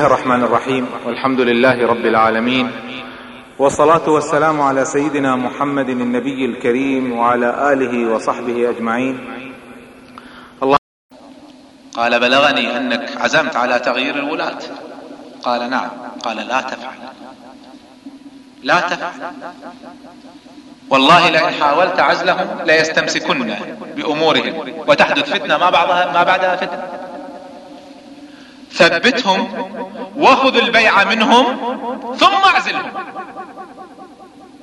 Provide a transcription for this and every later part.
الله الرحمن الرحيم. والحمد لله رب العالمين. والصلاة والسلام على سيدنا محمد النبي الكريم وعلى آله وصحبه أجمعين. الله. قال بلغني أنك عزمت على تغيير الولاة قال نعم. قال لا تفعل. لا تفعل. والله لئن حاولت عزلهم ليستمسكن بأمورهم وتحدث فتنة ما بعضها ما بعدها فتنة. ثبتهم وخذ البيع منهم ثم اعزلهم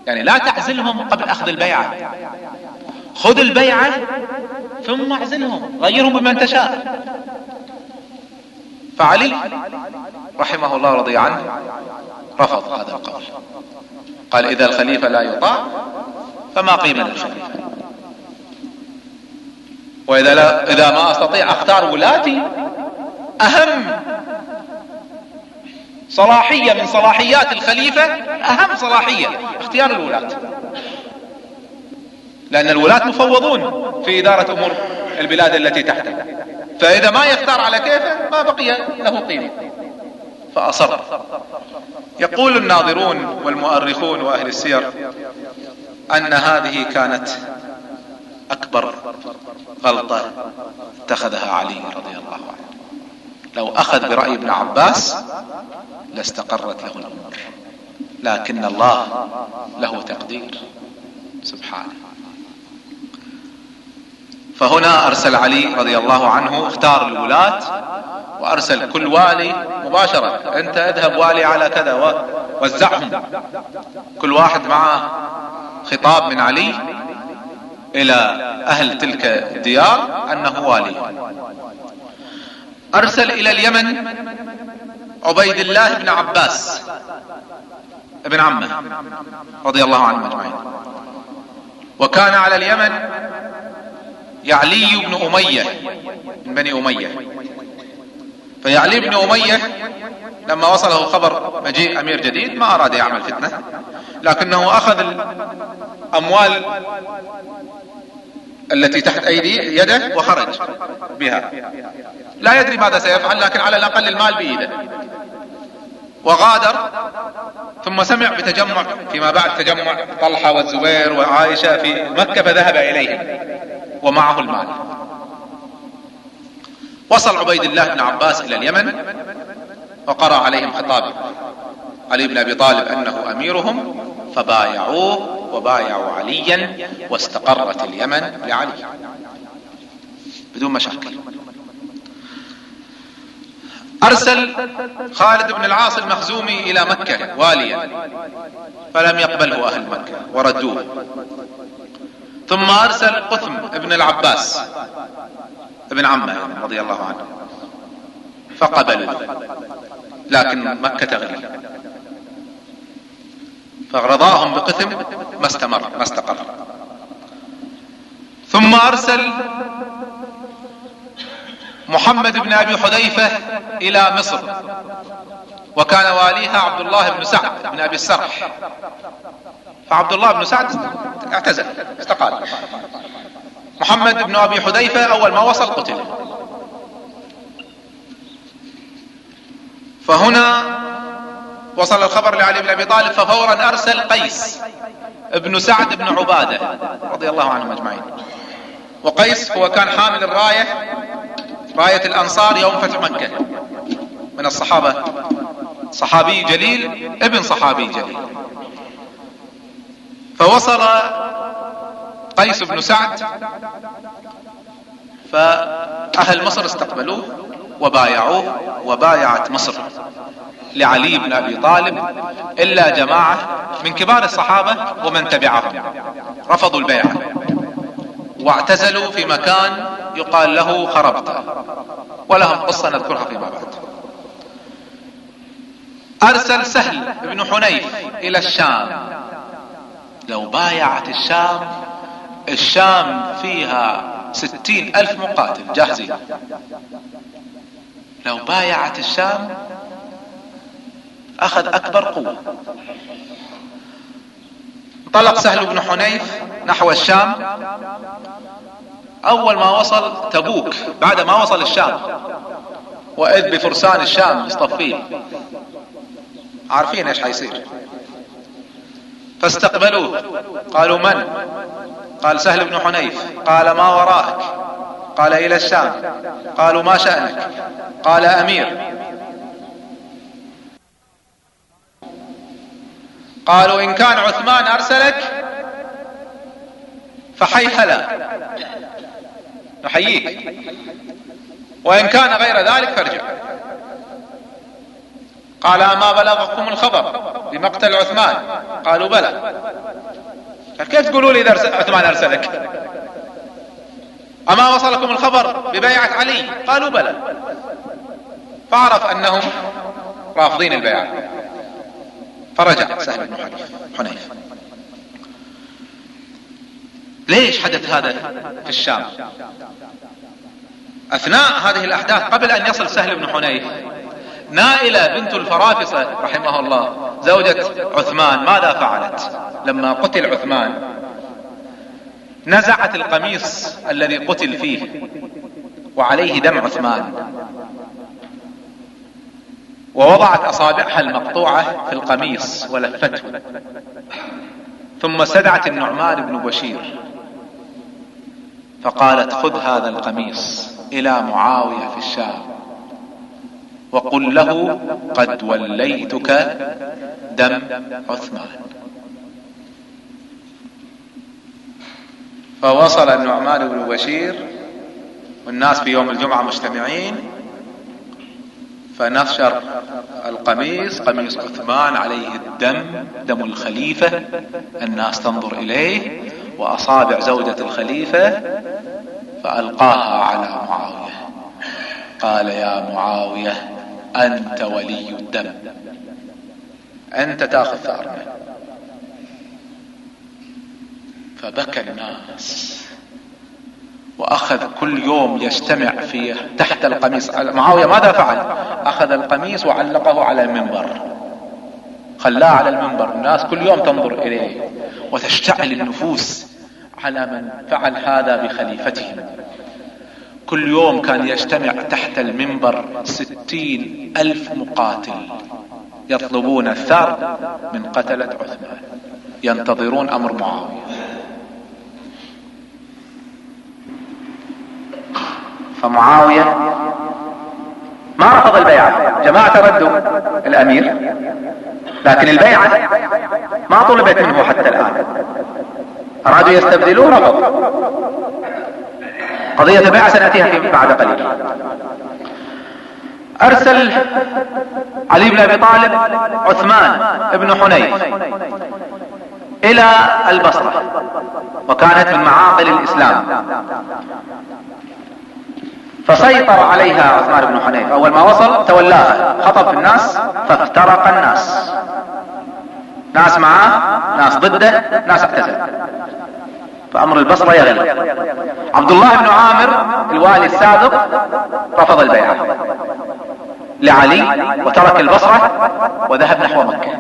يعني لا تعزلهم قبل أخذ البيعة خذ البيعة ثم اعزلهم غيرهم بمن تشاء. فعلي رحمه الله رضي عنه رفض هذا القول. قال إذا الخليفة لا يطاع فما قيمة للخليفة. وإذا لا إذا ما أستطيع أختار ولاتي أهم صلاحية من صلاحيات الخليفة أهم صلاحية اختيار الولاة. لأن الولاة مفوضون في إدارة أمور البلاد التي تحته فإذا ما يختار على كيفه ما بقي له قيمة فأصر. يقول الناظرون والمؤرخون وأهل السير أن هذه كانت أكبر غلطة اتخذها علي رضي الله عنه. لو أخذ برأي ابن عباس لاستقرت له الأمور. لكن الله له تقدير. سبحانه. فهنا أرسل علي رضي الله عنه اختار الولاة وأرسل كل والي مباشرة. أنت اذهب والي على كذا ووزعهم كل واحد معه خطاب من علي إلى أهل تلك الديار أنه والي. أرسل إلى اليمن عبيد الله بن عباس ابن عمه رضي الله عنهم أجمعين. وكان على اليمن يعلي بن أمية من بني أمية. فيعلي بن أمية لما وصله خبر مجيء أمير جديد ما أراد يعمل فتنة لكنه أخذ الأموال التي تحت أيدي يده وخرج بها. لا يدري ماذا سيفعل لكن على الأقل المال بيده. وغادر ثم سمع بتجمع فيما بعد تجمع طلحة والزبير وعائشة في مكة فذهب إليهم ومعه المال. وصل عبيد الله بن عباس إلى اليمن وقرأ عليهم خطاب علي بن أبي طالب أنه أميرهم فبايعوه وبايعوا عليا واستقرت اليمن لعلي. بدون مشاكل. أرسل خالد بن العاص المخزومي إلى مكة واليا فلم يقبله أهل مكة وردوه. ثم أرسل قثم ابن العباس ابن عمه رضي الله عنه فقبلوا لكن مكة تغلي. فرضاهم بقثم ما استمر ما استقر. ثم أرسل محمد بن أبي حذيفة إلى مصر وكان واليها عبد الله بن سعد بن أبي السرح. فعبد الله بن سعد اعتزل استقال. محمد بن أبي حذيفة أول ما وصل قتل. فهنا وصل الخبر لعلي بن أبي طالب ففورا أرسل قيس ابن سعد بن عبادة رضي الله عنهم أجمعين. وقيس هو كان حامل الراية راية الأنصار يوم فتح مكة. من الصحابة؟ صحابي جليل ابن صحابي جليل. فوصل قيس بن سعد فأهل مصر استقبلوه وبايعوه وبايعت مصر. لعلي بن أبي طالب إلا جماعة من كبار الصحابة ومن تبعهم. رفضوا البيعة واعتزلوا في مكان يقال له خربطة. ولهم قصة نذكرها فيما بعد. أرسل سهل بن حنيف إلى الشام. لو بايعت الشام الشام فيها ستين ألف مقاتل. جاهزين. لو بايعت الشام أخذ أكبر قوة. انطلق سهل بن حنيف نحو الشام. أول ما وصل تبوك بعد ما وصل الشام. وإذ بفرسان الشام مصطفين. عارفين إيش حيصير. فاستقبلوه. قالوا من؟ قال سهل بن حنيف. قال ما وراءك؟ قال إلى الشام. قالوا ما شأنك؟ قال أمير. قالوا إن كان عثمان أرسلك فحيحلا نحييك. وإن كان غير ذلك فارجع. قال اما بلغكم الخبر بمقتل عثمان. قالوا بلى. كيف تقولوا لي إذا عثمان أرسلك؟ اما وصلكم الخبر ببيعة علي. قالوا بلى. فعرف أنهم رافضين البيعة. فرجع. سهل بن حنيف ليش حدث هذا في الشام؟ أثناء هذه الأحداث قبل أن يصل سهل بن حنيف نائلة بنت الفرافصة رحمه الله زوجة عثمان ماذا فعلت؟ لما قتل عثمان نزعت القميص الذي قتل فيه وعليه دم عثمان. ووضعت أصابعها المقطوعة في القميص ولفته. ثم استدعت النعمان بن بشير. فقالت خذ هذا القميص إلى معاوية في الشام. وقل له قد وليتك دم عثمان. فوصل النعمان بن بشير. والناس في يوم الجمعة مجتمعين. فنشر القميص قميص عثمان عليه الدم دم الخليفة الناس تنظر إليه وأصابع زوجة الخليفة فألقاها على معاوية. قال يا معاوية أنت ولي الدم. أنت تأخذ ثأرنا. فبكى الناس. وأخذ كل يوم يجتمع في تحت القميص. معاوية ماذا فعل؟ أخذ القميص وعلقه على المنبر. خلاه على المنبر. الناس كل يوم تنظر إليه. وتشتعل النفوس على من فعل هذا بخليفتهم. كل يوم كان يجتمع تحت المنبر ستين ألف مقاتل يطلبون الثار من قتلة عثمان. ينتظرون أمر معاوية. فمعاوية ما رفض البيعة جماعة ردوا الأمير لكن البيعة ما طلبت منه حتى الآن. أرادوا يستبدلوه رفض قضية بيع سنأتيها بعد قليل. أرسل علي بن أبي طالب عثمان بن حنيف إلى البصرة وكانت من معاقل الإسلام. فسيطر عليها عثمان بن حنيف. أول ما وصل تولاها خطب في الناس فافترق الناس. ناس معاه ناس ضده ناس اعتزل فأمر البصرة يغلي عبد الله بن عامر الوالي السابق رفض البيعة لعلي وترك البصرة وذهب نحو مكة.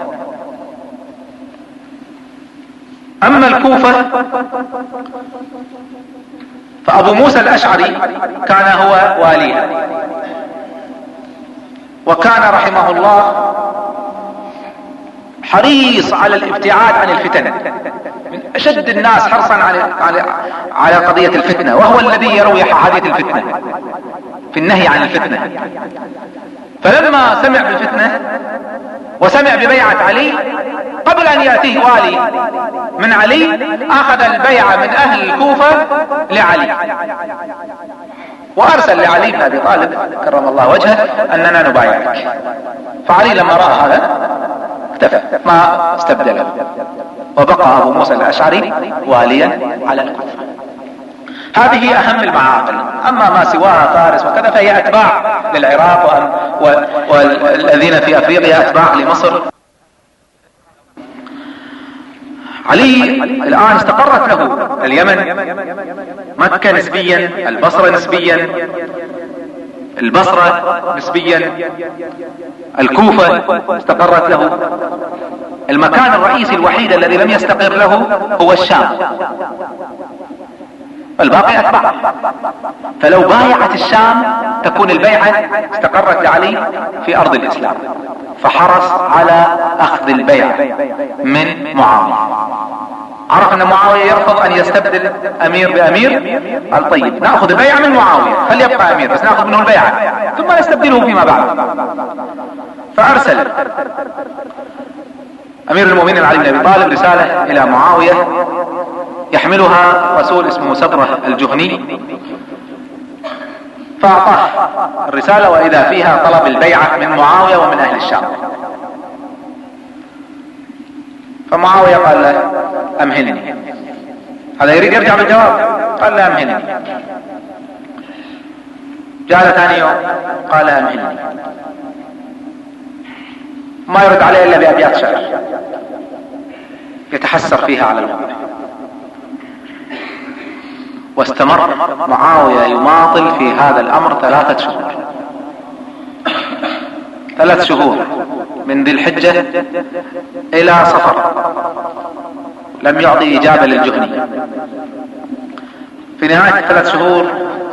أما الكوفة فأبو موسى الأشعري كان هو واليها وكان رحمه الله حريص على الابتعاد عن الفتن من أشد الناس حرصا على على على قضية الفتنة وهو الذي يروي حديث الفتنة في النهي عن الفتنة. فلما سمع بالفتنة وسمع ببيعة علي قبل أن يأتيه والي من علي أخذ البيعة من أهل الكوفة لعلي. وأرسل لعلي بن أبي طالب كرم الله وجهه أننا نبايعك. فعلي لما رأى هذا اختفى ما استبدله. وبقى أبو موسى الأشعري واليا على الكوفة هذه أهم المعاقل. أما ما سواها فارس وكذا فهي أتباع للعراق والذين في أفريقيا أتباع لمصر. علي الآن استقرت له. اليمن مكة نسبيا البصرة نسبيا البصرة نسبيا الكوفة استقرت له. المكان الرئيسي الوحيد الذي لم يستقر له هو الشام. الباقي. أتباع فلو بايعت الشام تكون البيعة استقرت لعلي في أرض الإسلام. فحرص على أخذ البيعة من معاوية. عرف أن معاوية يرفض أن يستبدل أمير بأمير؟ قال طيب نأخذ البيعة من معاوية فليبقى أمير بس نأخذ منه البيعة ثم نستبدله فيما بعد. فأرسل أمير المؤمنين علي بن أبي طالب رسالة إلى معاوية يحملها رسول اسمه سبرة الجهني. فأعطاه الرسالة وإذا فيها طلب البيعة من معاوية ومن أهل الشام. فمعاوية قال له أمهلني. هذا يريد يرجع بالجواب. قال له أمهلني. جاء ثاني يوم قال أمهلني. ما يرد عليه إلا بأبيات شعر. يتحسر فيها على الوضع واستمر. معاوية يماطل في هذا الأمر ثلاثة شهور. ثلاث شهور. من ذي الحجة إلى صفر. لم يعطي إجابة للجهني. في نهاية الثلاث شهور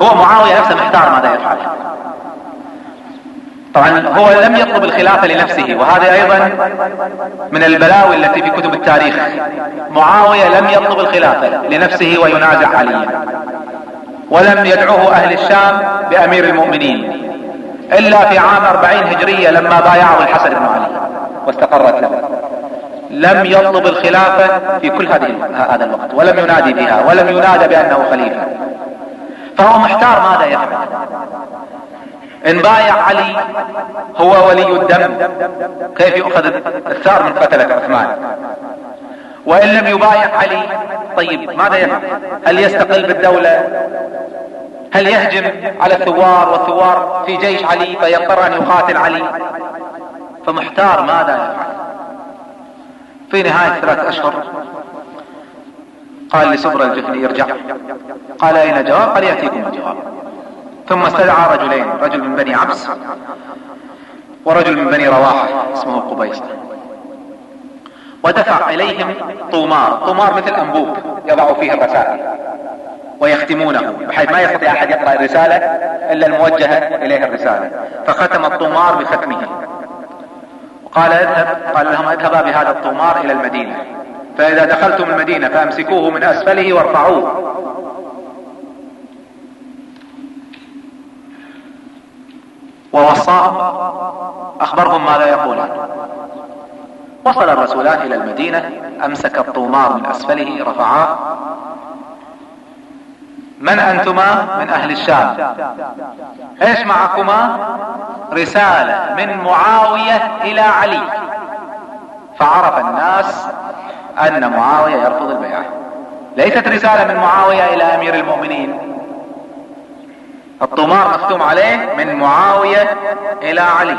هو معاوية نفسه محتار ماذا يفعل. طبعا هو لم يطلب الخلافة لنفسه وهذا أيضا من البلاوي التي في كتب التاريخ. معاوية لم يطلب الخلافة لنفسه وينازع عليا ولم يدعوه أهل الشام بأمير المؤمنين إلا في عام أربعين هجرية لما بايعه الحسن بن علي واستقرت له. لم يطلب الخلافة في كل هذه هذا الوقت ولم ينادي بها ولم ينادى بأنه خليفة. فهو محتار ماذا يفعل. إن بايع علي هو ولي الدم. كيف يؤخذ الثار من قتلة عثمان؟ وإن لم يبايع علي طيب ماذا يفعل؟ هل يستقل بالدولة؟ هل يهجم على الثوار والثوار في جيش علي فيضطر أن يقاتل علي؟ فمحتار ماذا يفعل؟ في نهاية ثلاث أشهر قال لسبر الجفني ارجع. قال أين جواب؟ قال يأتيكم الجواب. ثم استدعى رجلين رجل من بني عبس ورجل من بني رواحة اسمه قبيس. ودفع إليهم طومار طومار مثل أنبوب يضع فيه الرسائل ويختمونه بحيث ما يستطيع أحد يقرأ الرسالة إلا الموجهة إليه الرسالة. فختم الطومار بختمه. قال إذهب قال لهم اذهبا بهذا الطومار إلى المدينة. فإذا دخلتم المدينة فأمسكوه من أسفله وارفعوه. ووصاهم أخبرهم ماذا يقولون. وصل الرسولان إلى المدينة أمسك الطومار من أسفله رفعاه من أنتما؟ من أهل الشام. إيش معكما؟ رسالة من معاوية إلى علي. فعرف الناس أن معاوية يرفض البيعة ليست رسالة من معاوية إلى أمير المؤمنين. الطمار مختوم عليه من معاوية إلى علي.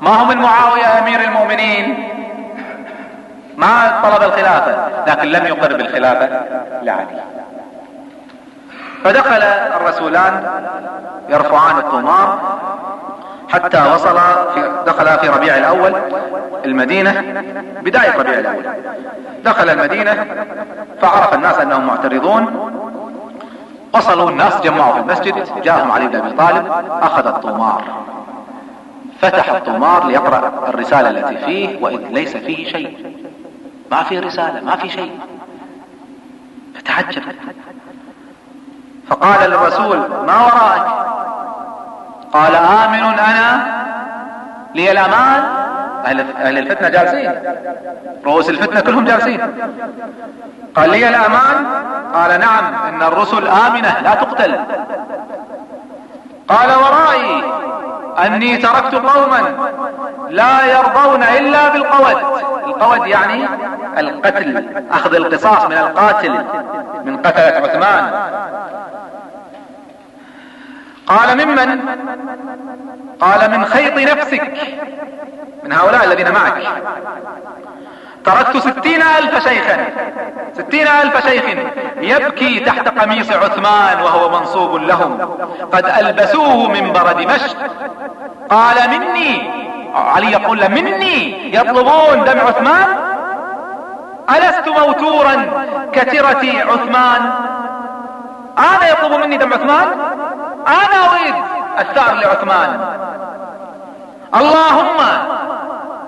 ما هو من معاوية أمير المؤمنين؟ ما طلب الخلافة لكن لم يقر بالخلافة لعلي. فدخل الرسولان يرفعان الطمار حتى وصل في دخل في ربيع الأول المدينة بداية ربيع الأول. دخل المدينة فعرف الناس أنهم معترضون وصلوا الناس جمعوا في المسجد جاءهم علي بن أبي طالب أخذ الطمار. فتح الطمار ليقرأ الرسالة التي فيه واذ ليس فيه شيء. ما في رسالة ما في شيء. فتعجب. فقال للرسول ما وراءك؟ قال آمن أنا لي الأمان أهل الفتنة جالسين. رؤوس الفتنة كلهم جالسين. قال لي الأمان قال نعم إن الرسل آمنة لا تقتل. قال ورائي أني تركت قوما لا يرضون إلا بالقود القود يعني القتل أخذ القصاص من القاتل من قتلة عثمان. قال ممن؟ قال من خيط نفسك. من هؤلاء الذين معك. تركت ستين ألف شيخا. ستين ألف شيخ يبكي تحت قميص عثمان وهو منصوب لهم. قد ألبسوه منبر دمشق قال مني. علي يقول مني. يطلبون دم عثمان. ألست موتورا كترة عثمان. أنا يطلب مني دم عثمان؟ أنا أريد الثار لعثمان. اللهم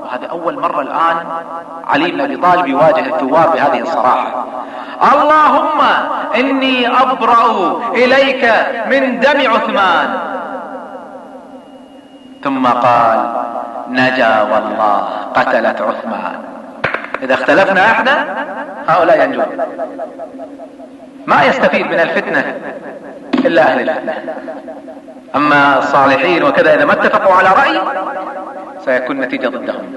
وهذه أول مرة الآن علي بن أبي طالب يواجه الثوار بهذه الصراحة. اللهم إني أبرأ إليك من دم عثمان. ثم قال نجا والله قتلت عثمان. إذا اختلفنا إحنا هؤلاء ينجون ما يستفيد من الفتنة إلا أهل الفتنة. أما الصالحين وكذا إذا ما اتفقوا على رأي سيكون نتيجة ضدهم.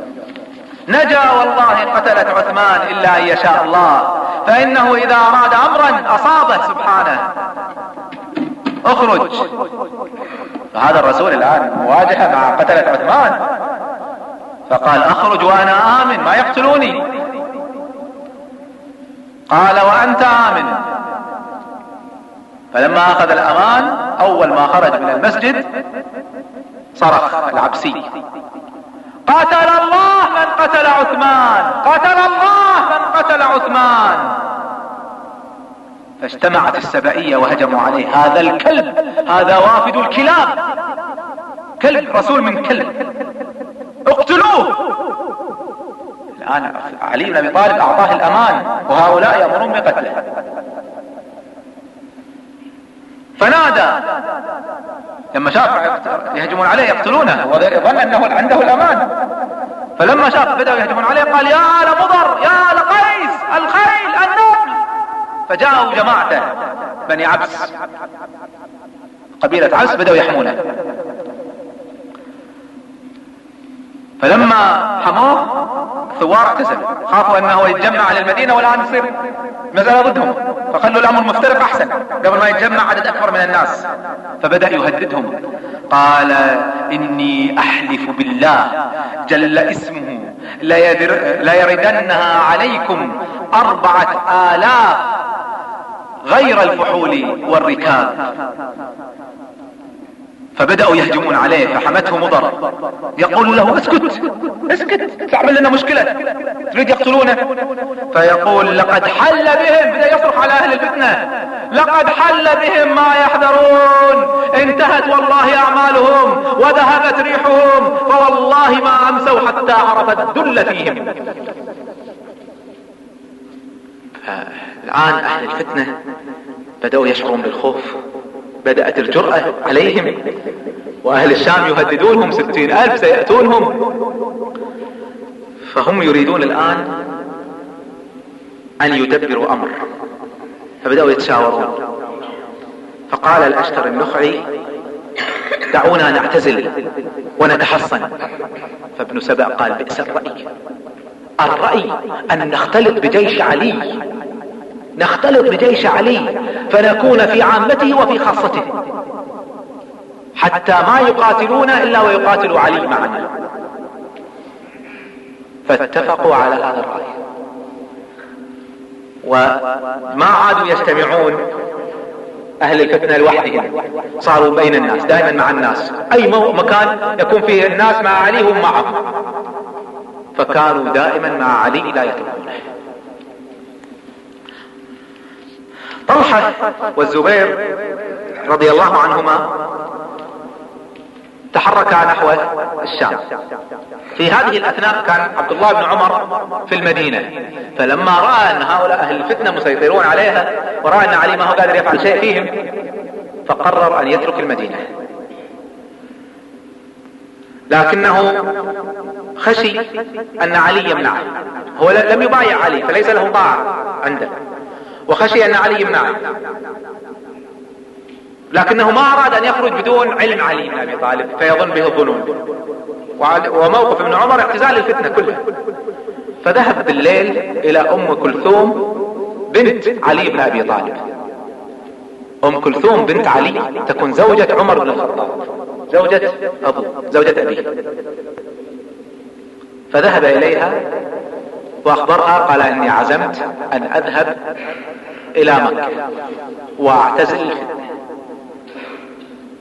نجا والله قتلت عثمان إلا أن يشاء الله. فإنه إذا أراد أمرا أصابه سبحانه. اخرج. فهذا الرسول الآن مواجهة مع قتلة عثمان. فقال أخرج وأنا آمن ما يقتلوني. قال وأنت آمن. فلما أخذ الأمان أول ما خرج من المسجد صرخ العبسي. قتل الله من قتل عثمان. قتل الله من قتل عثمان. فاجتمعت السبائية وهجموا عليه. هذا الكلب. هذا وافد الكلاب. كلب رسول من كلب. اقتلوه. الآن علي بن أبي طالب أعطاه الأمان وهؤلاء يأمرون بقتله. فنادى. لما شاف يهجمون عليه يقتلونه. وظن أنه عنده الأمان. فلما شاف بدأوا يهجمون عليه قال يا آل مضر يا آل قيس الخيل النبل فجاءوا جماعته بني عبس. قبيلة عبس بدأوا يحمونه. فلما حموه ثوار اعتزل خافوا أنه يتجمع على المدينة والان يصير مسألة ضدهم. فخلوا الأمر مفترق أحسن. قبل ما يتجمع عدد أكبر من الناس. فبدأ يهددهم. قال إني أحلف بالله جل اسمه. ليردنها عليكم أربعة آلاف غير الفحول والركاب. فبدأوا يهجمون عليه فحمته مضر يقول له أسكت أسكت تعمل لنا مشكلة. تريد يقتلونه؟ فيقول لقد حل بهم. بدأ يصرخ على أهل الفتنة. لقد حل بهم ما يحذرون. انتهت والله أعمالهم وذهبت ريحهم فوالله ما أمسوا حتى عرفت الذل فيهم. الآن أهل الفتنة بدأوا يشعرون بالخوف. بدأت الجرأة عليهم. وأهل الشام يهددونهم ستين ألف سيأتونهم. فهم يريدون الآن أن يدبروا أمر. فبدأوا يتشاورون. فقال الأشتر النخعي دعونا نعتزل ونتحصن. فابن سبأ قال بئس الرأي. الرأي أن نختلط بجيش علي. نختلط بجيش علي فنكون في عامته وفي خاصته. حتى ما يقاتلون إلا ويقاتل علي معنا فاتفقوا على هذا الرأي. وما عادوا يجتمعون أهل الفتنة لوحدهم. صاروا بين الناس دائما مع الناس. أي مكان يكون فيه الناس مع علي هم معهم فكانوا دائما مع علي لا يتركونه طلحة والزبير رضي الله عنهما تحركا نحو الشام. في هذه الأثناء كان عبد الله بن عمر في المدينة. فلما رأى أن هؤلاء أهل الفتنة مسيطرون عليها ورأى أن علي ما هو قادر يفعل شيء فيهم فقرر أن يترك المدينة. لكنه خشي أن علي يمنعه. هو لم يبايع علي فليس له طاعة عنده. وخشي أن علي يمنعه لكنه ما أراد أن يخرج بدون علم علي بن أبي طالب فيظن به الظنون وموقف ابن عمر اعتزال الفتنة كلها. فذهب بالليل إلى أم كلثوم بنت علي بن أبي طالب. أم كلثوم بنت علي تكون زوجة عمر بن الخطاب زوجة أبو زوجة أبيه. فذهب إليها واخبرها قال إني عزمت أن أذهب إلى مكة واعتزل.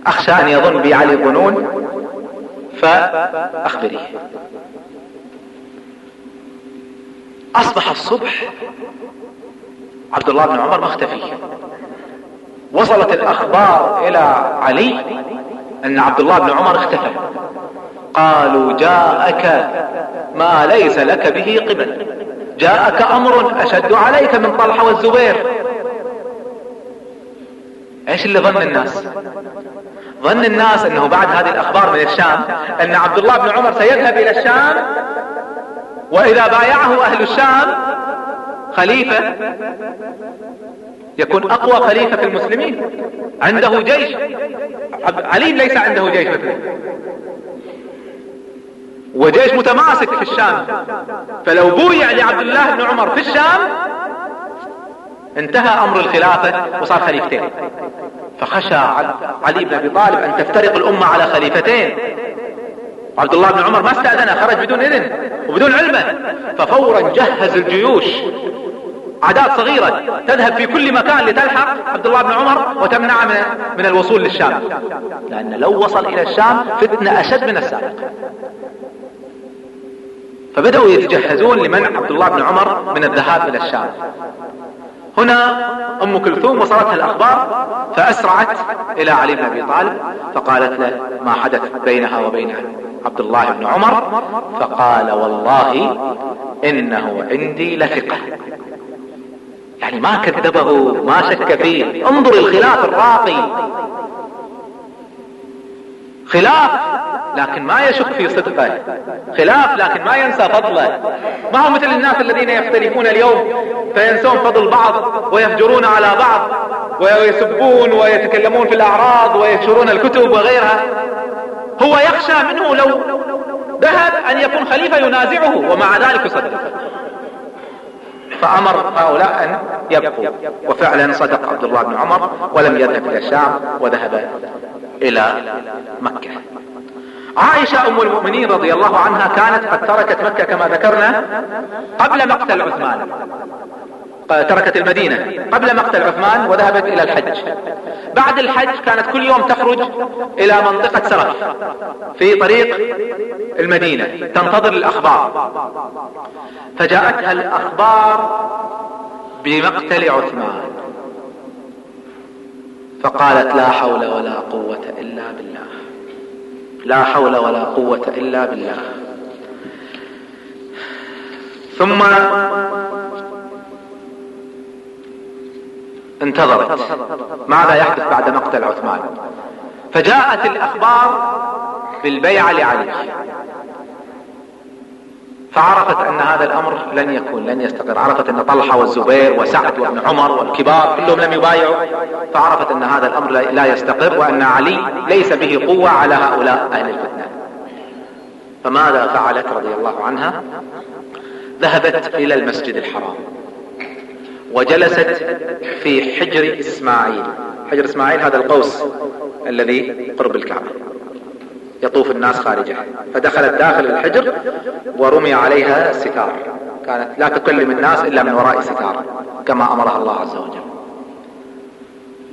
أخشى أن يظن بي علي ظنون فأخبريه. أصبح الصبح عبد الله بن عمر مختفي وصلت الأخبار إلى علي أن عبد الله بن عمر اختفى. قالوا جاءك ما ليس لك به قبل. جاءك أمر أشد عليك من طلحة والزبير. إيش اللي ظن الناس؟ ظن الناس إنه بعد هذه الأخبار من الشام أن عبد الله بن عمر سيذهب إلى الشام وإذا بايعه أهل الشام خليفة يكون أقوى خليفة في المسلمين. عنده جيش. علي ليس عنده جيش مثله وجيش متماسك في الشام. فلو بويع لعبد الله بن عمر في الشام انتهى أمر الخلافة وصار خليفتين. فخشى علي بن أبي طالب أن تفترق الأمة على خليفتين. عبد الله بن عمر ما استأذنه خرج بدون إذن وبدون علمه. ففورا جهز الجيوش. أعداد صغيرة تذهب في كل مكان لتلحق عبد الله بن عمر وتمنع من, من الوصول للشام. لأن لو وصل إلى الشام فتنة أشد من السابق. فبدأوا يتجهزون لمنع عبد الله بن عمر من الذهاب إلى الشام. هنا أم كلثوم وصلتها الأخبار فأسرعت إلى علي بن أبي طالب فقالت له ما حدث بينها وبين عبد الله بن عمر؟ فقال والله إنه عندي لثقة. يعني ما كذبه ما شك فيه. انظر الخلاف الراقي. خلاف لكن ما يشك في صدقه. خلاف لكن ما ينسى فضله. ما هو مثل الناس الذين يختلفون اليوم فينسون فضل بعض ويفجرون على بعض ويسبون ويتكلمون في الأعراض وينشرون الكتب وغيرها. هو يخشى منه لو ذهب أن يكون خليفة ينازعه ومع ذلك يصدق فأمر هؤلاء أن يبقوا. وفعلا صدق عبد الله بن عمر ولم يذهب إلى الشام وذهب إلى مكة. عائشة أم المؤمنين رضي الله عنها كانت قد تركت مكة كما ذكرنا قبل مقتل عثمان. تركت المدينة قبل مقتل عثمان وذهبت إلى الحج. بعد الحج كانت كل يوم تخرج إلى منطقة سرف في طريق المدينة. تنتظر الأخبار. فجاءتها الأخبار بمقتل عثمان. فقالت لا حول ولا قوة إلا بالله. لا حول ولا قوة إلا بالله. ثم انتظرت. ماذا يحدث بعد مقتل عثمان؟ فجاءت الأخبار بالبيعة لعلي فعرفت أن هذا الأمر لن يكون لن يستقر. عرفت أن طلحة والزبير وسعد وابن عمر والكبار كلهم لم يبايعوا. فعرفت أن هذا الأمر لا يستقر وأن علي ليس به قوة على هؤلاء أهل الفتنة. فماذا فعلت رضي الله عنها؟ ذهبت إلى المسجد الحرام. وجلست في حجر إسماعيل. حجر إسماعيل هذا القوس الذي قرب الكعبة. يطوف الناس خارجه فدخلت داخل الحجر ورمي عليها ستار. كانت لا تكلم الناس إلا من وراء ستار كما أمرها الله عز وجل.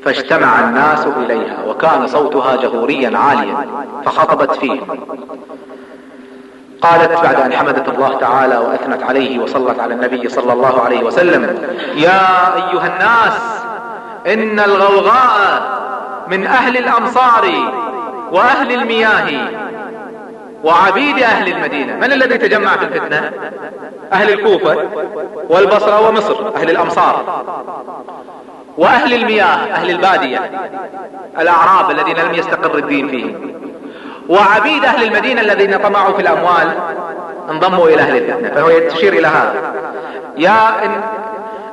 فاجتمع الناس إليها وكان صوتها جهوريا عاليا فخطبت فيه. قالت بعد أن حمدت الله تعالى وأثنت عليه وصلت على النبي صلى الله عليه وسلم يا أيها الناس إن الغوغاء من أهل الأمصار وأهل المياه وعبيد أهل المدينة. من الذي تجمع في الفتنة؟ أهل الكوفة والبصرة ومصر أهل الأمصار. وأهل المياه أهل البادية الأعراب الذين لم يستقر الدين فيهم. وعبيد أهل المدينة الذين طمعوا في الأموال انضموا إلى أهل الفتنة. فهو تشير إلى هذا. يا إن,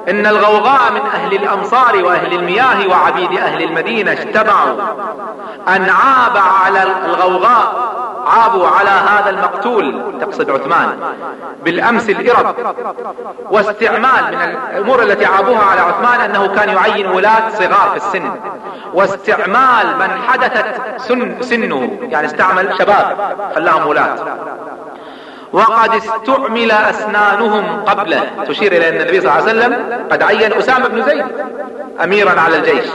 إن الغوغاء من أهل الامصار وأهل المياه وعبيد أهل المدينة اجتمعوا أن عاب على الغوغاء عابوا على هذا المقتول تقصد عثمان بالأمس الإرب. واستعمال من الأمور التي عابوها على عثمان أنه كان يعين ولاة صغار في السن. واستعمال من حدثت سن سنه يعني استعمل شباب خلاهم ولاة. وقد استعمل أسنانهم قبله تشير إلى أن النبي صلى الله عليه وسلم قد عين أسامة بن زيد اميرا على الجيش.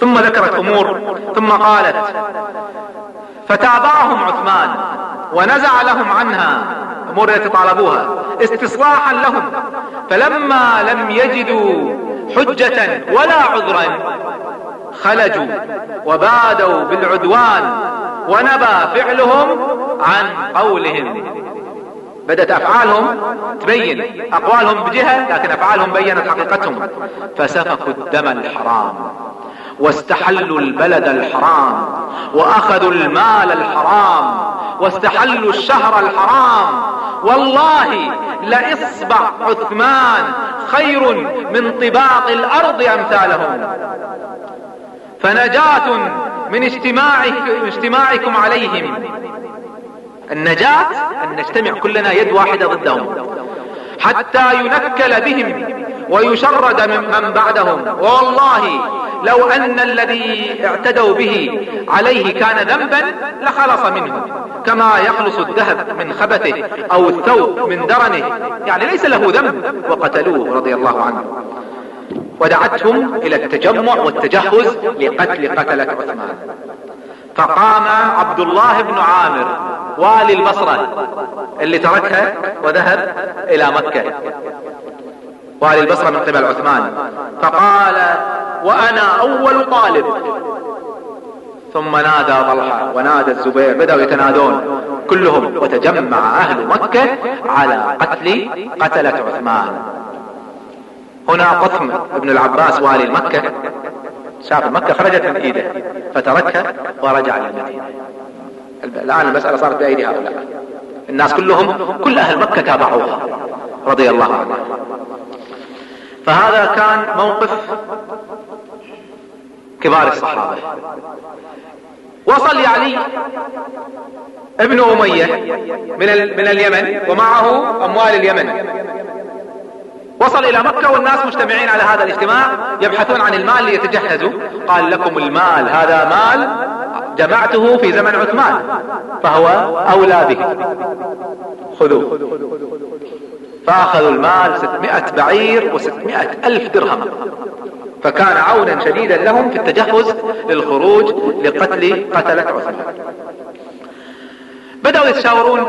ثم ذكرت أمور ثم قالت فتابعهم عثمان ونزع لهم عنها. أمور التي طالبوها. استصلاحا لهم. فلما لم يجدوا حجة ولا عذرا خلجوا وبادوا بالعدوان ونبى فعلهم عن قولهم. بدأت أفعالهم تبين أقوالهم بجهة لكن أفعالهم بينت حقيقتهم. فسفكوا الدم الحرام واستحلوا البلد الحرام وأخذوا المال الحرام واستحلوا الشهر الحرام. والله لإصبع عثمان خير من طباق الأرض أمثالهم. فنجاة من اجتماعكم عليهم. النجاة أن نجتمع كلنا يد واحدة ضدهم. حتى ينكل بهم ويشرد من بعدهم. والله لو أن الذي اعتدوا به عليه كان ذنبا لخلص منه. كما يخلص الذهب من خبثه أو الثوب من درنه. يعني ليس له ذنب. وقتلوه رضي الله عنه. ودعتهم إلى التجمع والتجهز لقتل قتلة عثمان. فقام عبد الله بن عامر والي البصرة اللي تركها وذهب إلى مكة. والي البصرة من قبل عثمان. فقال وأنا أول طالب. ثم نادى طلحة ونادى الزبير بدأوا يتنادون كلهم وتجمع أهل مكة على قتل قتلة عثمان. هنا قثم ابن العباس والي مكة. شاف مكة خرجت من إيده فتركها ورجع للمدينة. الآن المسألة صارت بأيدي هؤلاء. الناس كلهم كل أهل مكة تابعوها رضي الله عنهم. فهذا كان موقف كبار الصحابة. وصل علي ابن أمية من, من اليمن ومعه أموال اليمن. وصل إلى مكة والناس مجتمعين على هذا الاجتماع يبحثون عن المال ليتجهزوا. قال لكم المال هذا مال جمعته في زمن عثمان فهو أولى به. خذوه. فأخذوا المال ستمائة بعير وستمائة ألف درهم. فكان عونا شديدا لهم في التجهز للخروج لقتل قتلة عثمان. بدأوا يتشاورون.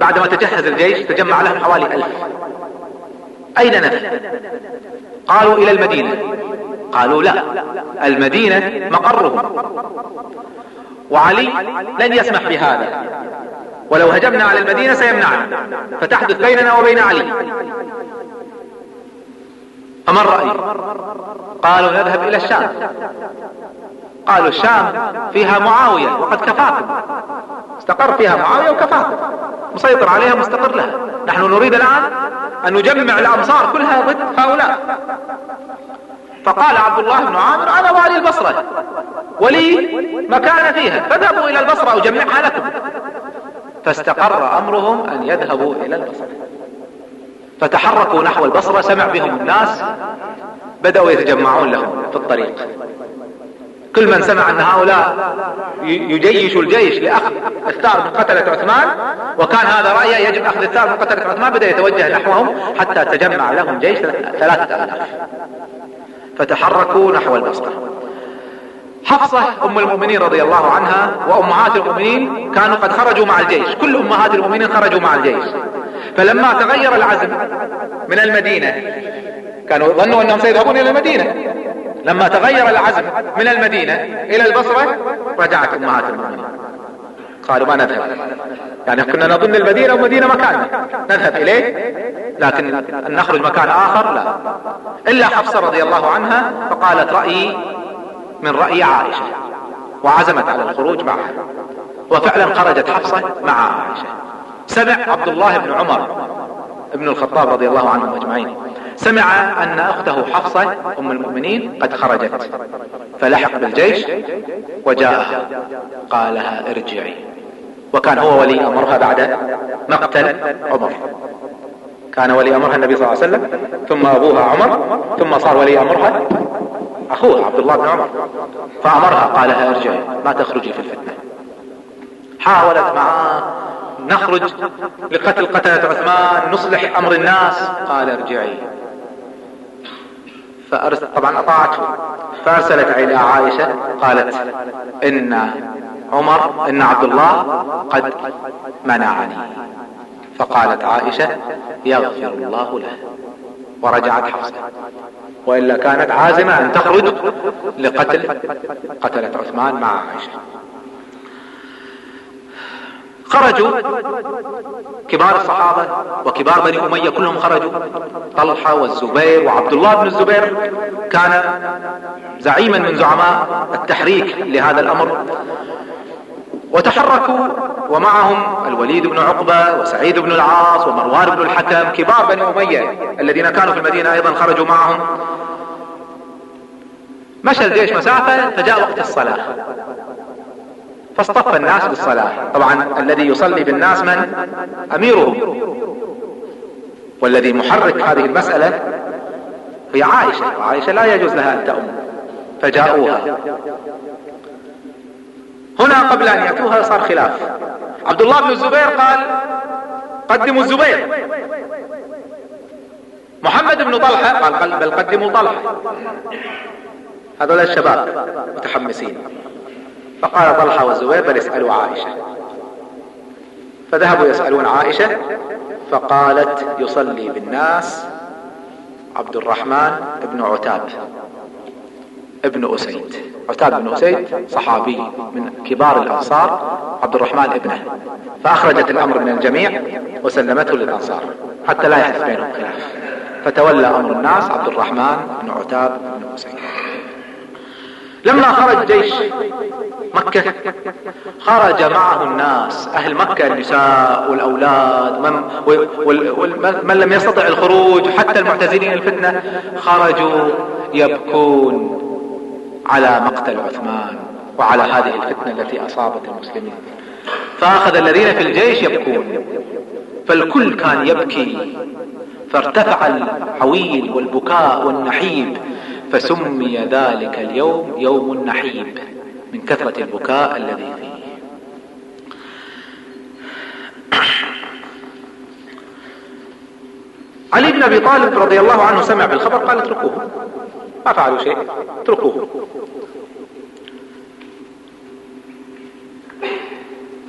بعدما تجهز الجيش تجمع لهم حوالي ألف. أين نذهب؟ قالوا إلى المدينة. قالوا لا المدينة مقرهم. وعلي لن يسمح بهذا. ولو هجمنا على المدينة سيمنعنا. فتحدث بيننا وبين علي. فما الرأي؟ قالوا نذهب إلى الشام. قالوا الشام فيها معاوية وقد كفاكم. استقر فيها معاوية وكفاكم. مسيطر عليها مستقر لها. نحن نريد الآن أن نجمع الأمصار كلها ضد هؤلاء. فقال عبد الله بن عامر أنا والي البصرة. ولي مكان فيها. فاذهبوا إلى البصرة أجمعها لكم. فاستقر أمرهم أن يذهبوا إلى البصرة. فتحركوا نحو البصرة سمع بهم الناس بدأوا يتجمعون لهم في الطريق. كل من سمع أن هؤلاء يجيش الجيش لأخذ الثار من قتلة عثمان وكان هذا رأيه يجب أخذ الثار من قتلة عثمان بدأ يتوجه نحوهم حتى تجمع لهم جيش ثلاثة ألاف. فتحركوا نحو البصرة حفصة أم المؤمنين رضي الله عنها وأمهات المؤمنين كانوا قد خرجوا مع الجيش. كل أمهات المؤمنين خرجوا مع الجيش. فلما تغير العزم من المدينة كانوا ظنوا أنهم سيذهبون إلى المدينة. لما تغير العزم من المدينة إلى البصرة رجعت أمهات المؤمنين. قالوا ما نذهب. يعني كنا نظن المدينة ومدينة مكاننا نذهب إليه لكن أن نخرج مكان آخر لا. إلا حفصة رضي الله عنها فقالت رأيي من رأي عائشة وعزمت على الخروج معها. وفعلا خرجت حفصة مع عائشة. سمع عبد الله بن عمر ابن الخطاب رضي الله عنهم أجمعين. سمع أن أخته حفصة أم المؤمنين قد خرجت فلحق بالجيش وجاءها قال لها ارجعي. وكان هو ولي أمرها بعد مقتل عمر. كان ولي أمرها النبي صلى الله عليه وسلم ثم أبوها عمر ثم صار ولي أمرها اخوها عبد الله بن عمر. فأمرها قال لها ارجعي ما تخرجي في الفتنة. حاولت معاه نخرج لقتل قتلة عثمان نصلح أمر الناس قال ارجعي. فأرسل طبعا أطاعته. فأرسلت إلى عائشة قالت إن عمر إن عبد الله قد منعني. فقالت عائشة يغفر الله له. ورجعت حفصة. وإلا كانت عازمة أن تخرج لقتل قتلت عثمان مع عائشة. خرجوا. كبار الصحابة وكبار بني أمية كلهم خرجوا. طلحة والزبير وعبد الله بن الزبير كان زعيما من زعماء التحريك لهذا الأمر. وتحركوا ومعهم الوليد بن عقبة وسعيد بن العاص ومروان بن الحكم كبار بني أمية الذين كانوا في المدينة أيضا خرجوا معهم. مشى الجيش مسافة فجاء وقت الصلاة. فاصطف الناس بالصلاة. طبعا الذي يصلي بالناس من؟ أميرهم. والذي محرك هذه المسألة هي عائشة. وعائشة لا يجوز لها أن تأم فجاءوها. هنا قبل أن يأتوها صار خلاف. عبد الله بن الزبير قال قدموا الزبير. محمد بن طلحة قال بل قدموا طلحة. هذول الشباب متحمسين. فقال طلحة والزبير بل اسألوا عائشة. فذهبوا يسألون عائشة فقالت يصلي بالناس عبد الرحمن بن عتاب ابن أسيد. عتاب بن أسيد صحابي من كبار الأنصار عبد الرحمن ابنه. فأخرجت الأمر من الجميع وسلمته للأنصار حتى لا يحدث بينهم خلاف. فتولى أمر الناس عبد الرحمن بن عتاب بن أسيد. لما خرج جيش مكة خرج معه الناس أهل مكة النساء والأولاد من, ومن لم يستطع الخروج حتى المعتزلين الفتنة خرجوا يبكون على مقتل عثمان وعلى هذه الفتنة التي أصابت المسلمين. فأخذ الذين في الجيش يبكون فالكل كان يبكي فارتفع العويل والبكاء والنحيب. فسمي ذلك اليوم يوم النحيب من كثرة البكاء الذي فيه. علي بن أبي طالب رضي الله عنه سمع بالخبر قال اتركوه. ما فعلوا شيء اتركوه.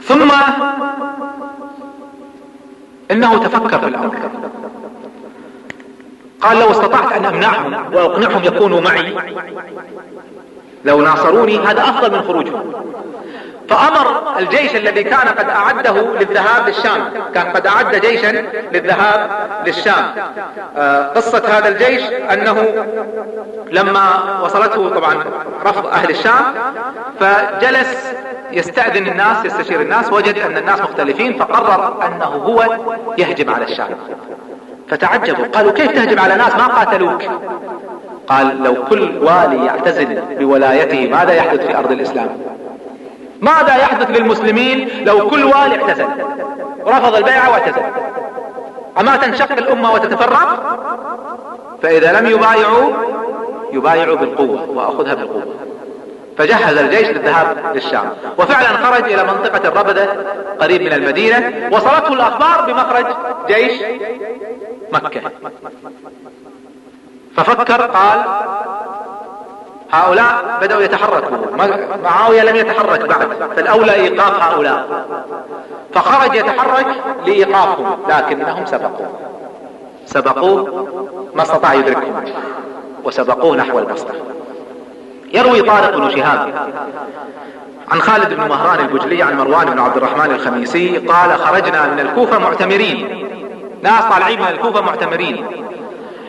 ثم إنه تفكر في الأمر. قال لو استطعت أن أمنعهم وأقنعهم يكونوا معي لو ناصروني هذا أفضل من خروجهم. فأمر الجيش الذي كان قد أعده للذهاب للشام كان قد أعد جيشا للذهاب للشام. آه، قصة هذا الجيش أنه لما وصلته طبعا رفض أهل الشام فجلس يستأذن الناس يستشير الناس وجد أن الناس مختلفين فقرر أنه هو يهجم على الشام. فتعجبوا. قالوا كيف تهجم على ناس ما قاتلوك؟ قال لو كل والي يعتزل بولايته ماذا يحدث في أرض الإسلام؟ ماذا يحدث للمسلمين لو كل والي اعتزل؟ رفض البيعة واعتزل. أما تنشق الأمة وتتفرق؟ فإذا لم يبايعوا يبايعوا بالقوة وأخذها بالقوة. فجهز الجيش للذهاب للشام. وفعلا خرج إلى منطقة الربدة قريب من المدينة وصلته الأخبار بمخرج جيش مكة. ففكر قال هؤلاء بدأوا يتحركوا معاوية لم يتحرك بعد فالأولى إيقاف هؤلاء. فخرج يتحرك لإيقافهم لكنهم سبقوه. سبقوه ما استطاع يدركهم وسبقوه نحو البسطة يروي طارق بن شهاب عن خالد بن مهران البجلي عن مروان بن عبد الرحمن الخميسي قال خرجنا من الكوفة معتمرين. ناس طالعين من الكوفة معتمرين.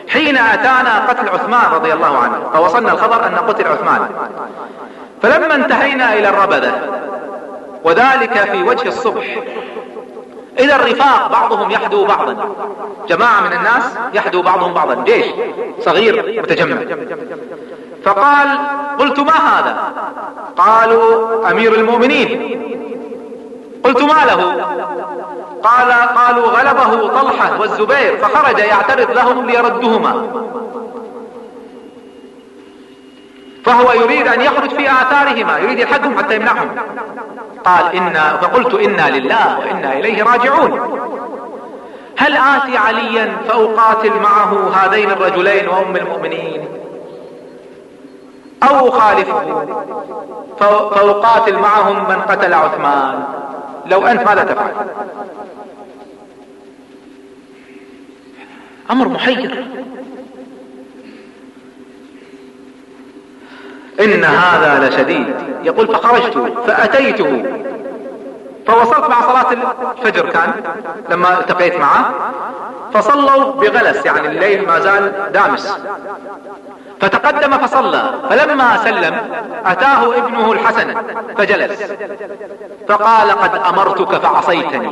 حين أتانا قتل عثمان رضي الله عنه فوصلنا الخبر أن قتل عثمان. فلما انتهينا إلى الربذة وذلك في وجه الصبح اذا الرفاق بعضهم يحدو بعضا. جماعة من الناس يحدو بعضهم بعضا. جيش صغير متجمع. فقال قلت ما هذا؟ قالوا أمير المؤمنين. قلت ما له؟ قال قالوا غلبه طلحة والزبير فخرج يعترض لهم ليردهما. فهو يريد أن يخرج في آثارهما يريد يلحقهم حتى يمنعهم. قال إنا فقلت إنا لله وإنا إليه راجعون. هل آتي عليا فأقاتل معه هذين الرجلين وأم المؤمنين؟ أو أخالفه فأقاتل معهم من قتل عثمان. لو أنت ماذا تفعل؟ أمر محير. إن هذا لشديد. يقول فخرجت فأتيته. فوصلت مع صلاة الفجر كان لما التقيت معه فصلوا بغلس يعني الليل ما زال دامس. فتقدم فصلى. فلما سلم أتاه ابنه الحسن فجلس. فقال قد أمرتك فعصيتني.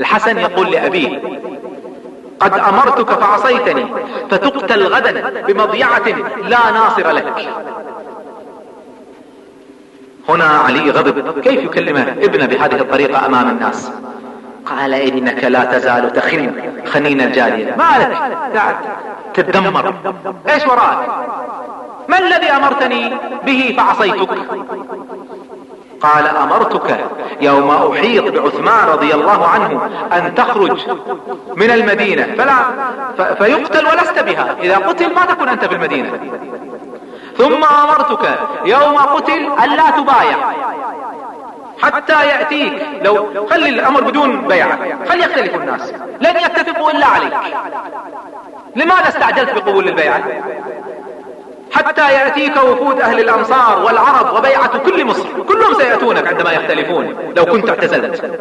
الحسن يقول لأبيه قد أمرتك فعصيتني فتقتل غدا بمضيعة لا ناصر لك. هنا علي غضب كيف يكلمه ابنه بهذه الطريقة أمام الناس؟ قال إنك لا تزال تخن خنين الجارية. ما لك تتدمر إيش وراك؟ ما الذي أمرتني به فعصيتك؟ قال أمرتك يوم أحيط بعثمان رضي الله عنه أن تخرج من المدينة. فلا فيقتل ولست بها. إذا قتل ما تكون أنت في المدينة. ثم أمرتك يوم قتل أن لا تبايع. حتى يأتيك لو خلي الأمر بدون بيعة. خلي يختلف الناس. لن يتفقوا إلا عليك. لماذا استعجلت بقبول البيعة؟ حتى يأتيك وفود أهل الأمصار والعرب وبيعة كل مصر كلهم سيأتونك عندما يختلفون لو كنت اعتزلت.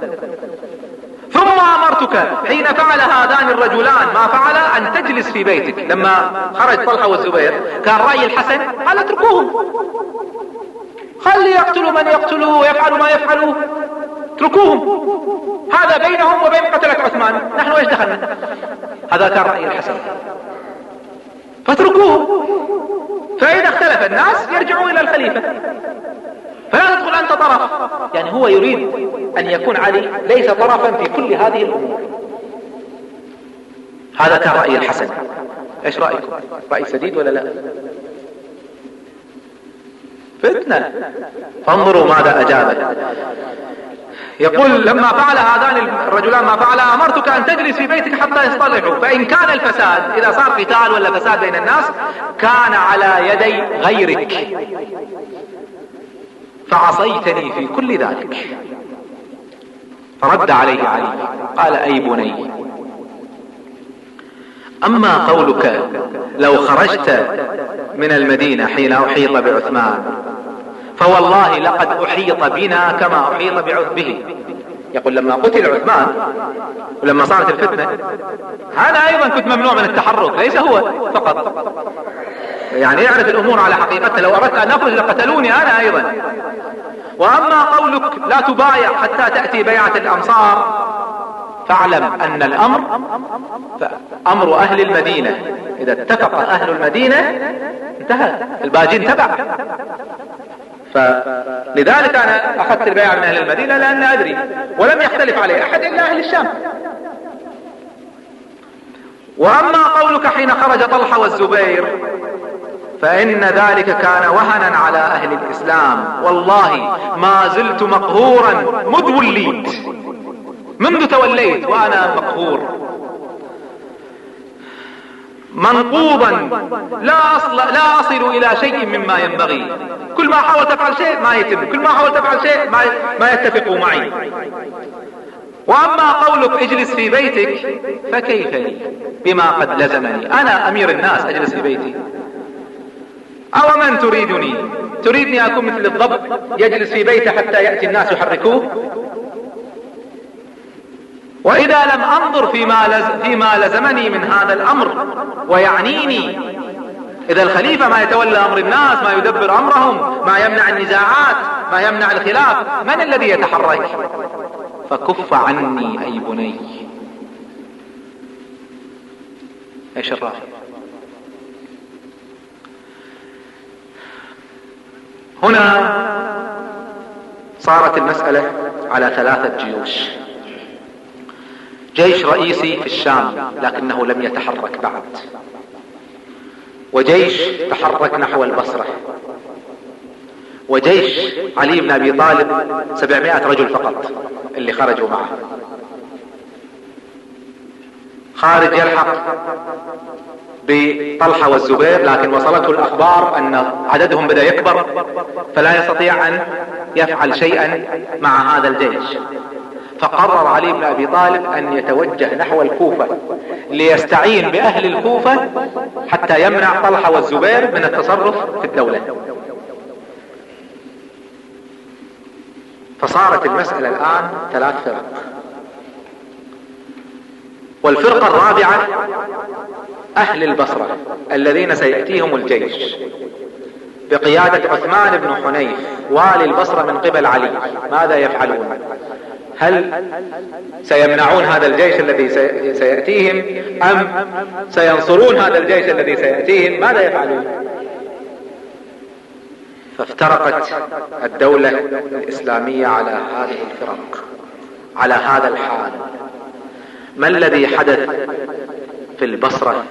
ثم أمرتك حين فعل هذان الرجلان ما فعل أن تجلس في بيتك. لما خرج طلحة والزبير كان رأي الحسن قال اتركوهم خلي يقتلوا من يقتلوا ويفعلوا ما يفعلوا. اتركوهم. هذا بينهم وبين قتلة عثمان. نحن إيش دخلنا؟ هذا كان رأي الحسن. فاتركوه فإذا اختلف الناس يرجعوا إلى الخليفة. فلا تدخل أنت طرف يعني هو يريد أن يكون علي ليس طرفا في كل هذه الأمور. هذا كان رأي الحسن. إيش رأيكم رأي سديد ولا لا؟ فتنة. فانظروا ماذا أجابه. يقول لما فعل هذان الرجلان ما فعل أمرتك أن تجلس في بيتك حتى يصطلحوا. فإن كان الفساد إذا صار قتال ولا فساد بين الناس كان على يدي غيرك. فعصيتني في كل ذلك. فرد عليه علي قال أي بني أما قولك لو خرجت من المدينة حين أحيط بعثمان فوالله لقد أحيط بنا كما أحيط به يقول لما قتل عثمان ولما صارت الفتنة أنا أيضا كنت ممنوع من التحرك ليس هو فقط. يعني يعرف الأمور على حقيقتها لو أردت أن أخرج لقتلوني أنا أيضا. وأما قولك لا تبايع حتى تأتي بيعة الامصار فاعلم أن الأمر أمر أهل المدينة. إذا اتفق أهل المدينة انتهى. الباجين تبع. فلذلك أنا أخذت البيعة من أهل المدينة لأن أدري ولم يختلف عليه أحد إلا أهل الشام. وأما قولك حين خرج طلحة والزبير فإن ذلك كان وهنا على أهل الإسلام. والله ما زلت مقهورا مذ وليت منذ توليت وأنا مقهور. منقوضا لا أصل لا أصل إلى شيء مما ينبغي. كل ما حاول تفعل شيء ما يتم. كل ما حاول تفعل شيء ما, ما يتفق معي. وأما قولك اجلس في بيتك فكيف لي؟ بما قد لزمني. أنا أمير الناس أجلس في بيتي. أو من تريدني؟ تريدني أكون مثل الضب يجلس في بيته حتى يأتي الناس يحركوه؟ وإذا لم أنظر فيما, فيما لزمني من هذا الأمر ويعنيني إذا الخليفة ما يتولى أمر الناس ما يدبر أمرهم ما يمنع النزاعات ما يمنع الخلاف من الذي يتحرك؟ فكف عني أي بني. إيش الرافع هنا صارت المسألة على ثلاثة جيوش. جيش رئيسي في الشام لكنه لم يتحرك بعد. وجيش تحرك نحو البصرة. وجيش علي بن أبي طالب سبعمائة رجل فقط اللي خرجوا معه. خارج يلحق بطلحة والزبير لكن وصلته الأخبار أن عددهم بدأ يكبر فلا يستطيع أن يفعل شيئا مع هذا الجيش. فقرر علي بن أبي طالب أن يتوجه نحو الكوفة ليستعين بأهل الكوفة حتى يمنع طلحة والزبير من التصرف في الدولة. فصارت المسألة الآن ثلاث فرق. والفرقة الرابعة أهل البصرة الذين سيأتيهم الجيش بقيادة عثمان بن حنيف والي البصرة من قبل علي. ماذا يفعلون؟ هل سيمنعون هذا الجيش الذي سيأتيهم أم سينصرون هذا الجيش الذي سيأتيهم؟ ماذا يفعلون؟ فافترقت الدولة الإسلامية على هذه الفرق على هذا الحال. ما الذي حدث في البصرة؟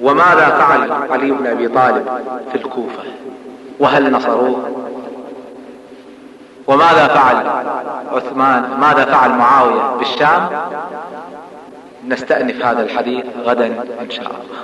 وماذا فعل علي بن أبي طالب في الكوفة؟ وهل نصروه؟ وماذا فعل عثمان؟ ماذا فعل معاوية بالشام؟ نستأنف هذا الحديث غدا إن شاء الله.